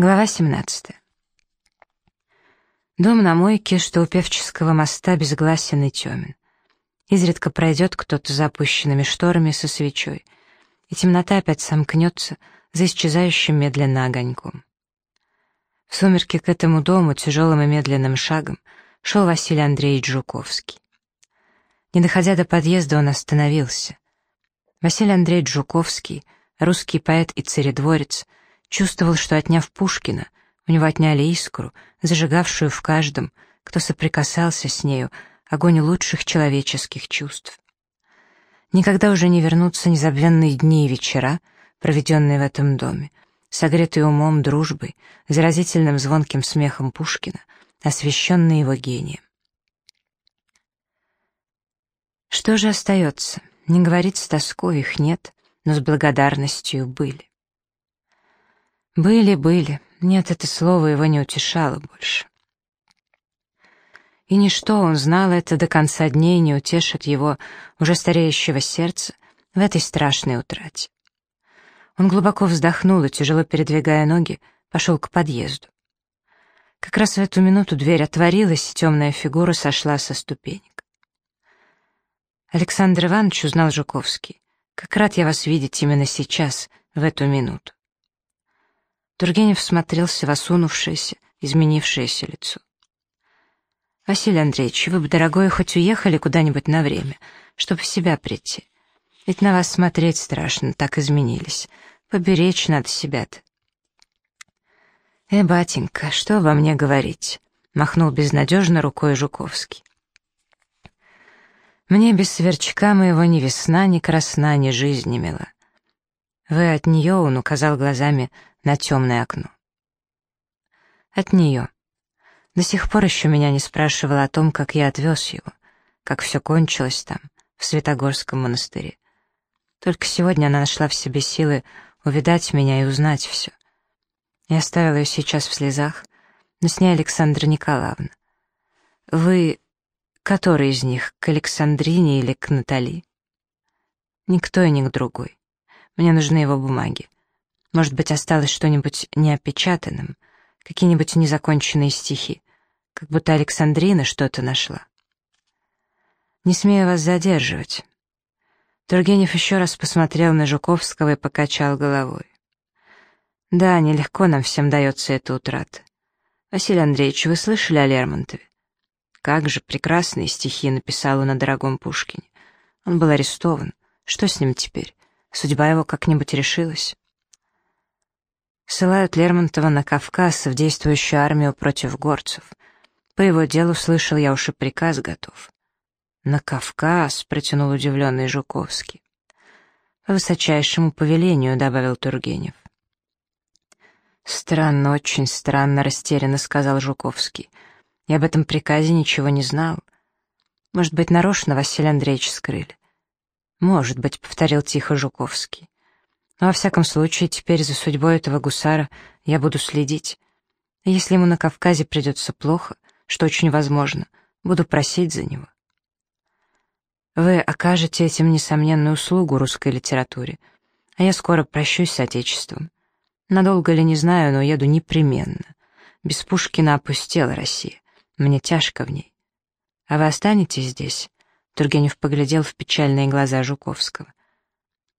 Глава 17. Дом на мойке, что у Певческого моста, безгласен и темен. Изредка пройдет кто-то за опущенными шторами со свечой, и темнота опять сомкнется за исчезающим медленно огоньком. В сумерки к этому дому тяжелым и медленным шагом шел Василий Андреевич Жуковский. Не доходя до подъезда, он остановился. Василий Андреевич Жуковский, русский поэт и царедворец — Чувствовал, что, отняв Пушкина, у него отняли искру, зажигавшую в каждом, кто соприкасался с нею, огонь лучших человеческих чувств. Никогда уже не вернутся незабвенные дни и вечера, проведенные в этом доме, согретые умом, дружбой, заразительным звонким смехом Пушкина, освещенные его гением. Что же остается? Не говорить с тоской их нет, но с благодарностью были. Были, были. Нет, это слово его не утешало больше. И ничто, он знал это, до конца дней не утешит его, уже стареющего сердца, в этой страшной утрате. Он глубоко вздохнул и, тяжело передвигая ноги, пошел к подъезду. Как раз в эту минуту дверь отворилась, и темная фигура сошла со ступенек. Александр Иванович узнал Жуковский. «Как рад я вас видеть именно сейчас, в эту минуту». Тургенев смотрелся в осунувшееся, изменившееся лицо. «Василий Андреевич, вы бы, дорогой, хоть уехали куда-нибудь на время, чтобы в себя прийти. Ведь на вас смотреть страшно, так изменились. Поберечь надо себя-то». «Э, батенька, что во мне говорить?» — махнул безнадежно рукой Жуковский. «Мне без сверчка моего ни весна, ни красна, ни жизнь не мила. Вы от нее, он указал глазами на темное окно. От нее. До сих пор еще меня не спрашивала о том, как я отвез его, как все кончилось там, в Святогорском монастыре. Только сегодня она нашла в себе силы увидать меня и узнать все. Я оставила ее сейчас в слезах, но с ней Александра Николаевна. Вы... Который из них, к Александрине или к Натали? Никто и ник другой. Мне нужны его бумаги. Может быть, осталось что-нибудь неопечатанным, какие-нибудь незаконченные стихи, как будто Александрина что-то нашла. Не смею вас задерживать. Тургенев еще раз посмотрел на Жуковского и покачал головой. Да, нелегко нам всем дается эта утрата. Василий Андреевич, вы слышали о Лермонтове? Как же прекрасные стихи написал он о дорогом Пушкине. Он был арестован. Что с ним теперь? Судьба его как-нибудь решилась. Ссылают Лермонтова на Кавказ в действующую армию против горцев. По его делу слышал я уж и приказ готов. «На Кавказ», — протянул удивленный Жуковский. «По высочайшему повелению», — добавил Тургенев. «Странно, очень странно», — растерянно сказал Жуковский. «Я об этом приказе ничего не знал. Может быть, нарочно Василий Андреевич скрыли. «Может быть», — повторил тихо Жуковский. «Но во всяком случае, теперь за судьбой этого гусара я буду следить. Если ему на Кавказе придется плохо, что очень возможно, буду просить за него». Вы окажете этим несомненную услугу русской литературе, а я скоро прощусь с Отечеством. Надолго ли не знаю, но еду непременно. Без Пушкина опустела Россия, мне тяжко в ней. А вы останетесь здесь?» Тургенев поглядел в печальные глаза Жуковского.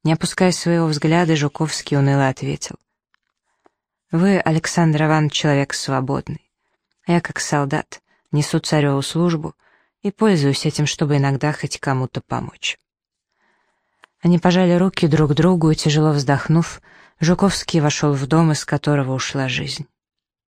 Не опуская своего взгляда, Жуковский уныло ответил. «Вы, Александр Иванович, человек свободный, а я, как солдат, несу цареву службу и пользуюсь этим, чтобы иногда хоть кому-то помочь». Они пожали руки друг другу и, тяжело вздохнув, Жуковский вошел в дом, из которого ушла жизнь.